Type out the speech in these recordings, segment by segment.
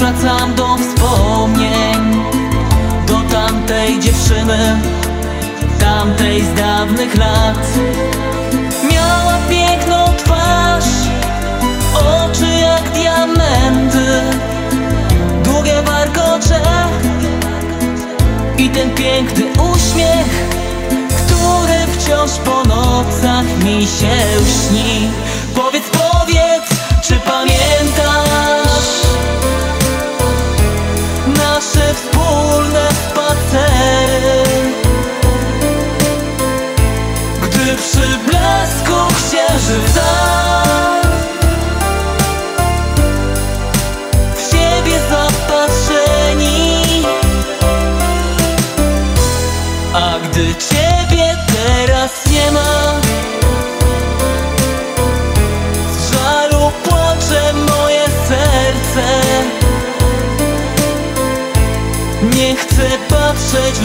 wracam do wspomnień Do tamtej dziewczyny Tamtej z dawnych lat. Miała piękną twarz Oczy jak diamenty Długie warkocze I ten piękny uśmiech Który wciąż po nocach mi się śni Nasze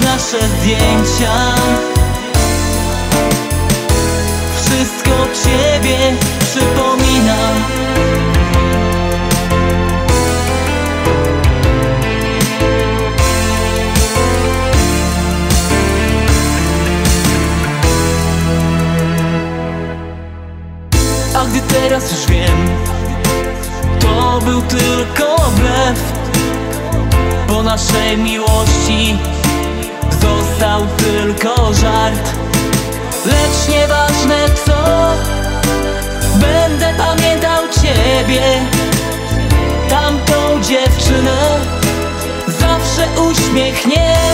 nasze zdjęcia. Wszystko ciebie przypomina A gdy teraz już wiem To był tylko blef Po naszej miłości Został tylko żart. Lecz nieważne co Będę pamiętał Ciebie. Tamtą dziewczynę Zawsze uśmiechniętą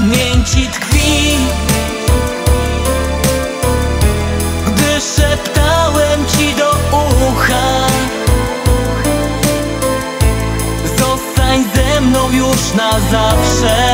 pamięci tkwi. Gdy szeptałem Ci do ucha Zostań ze mną już na zawsze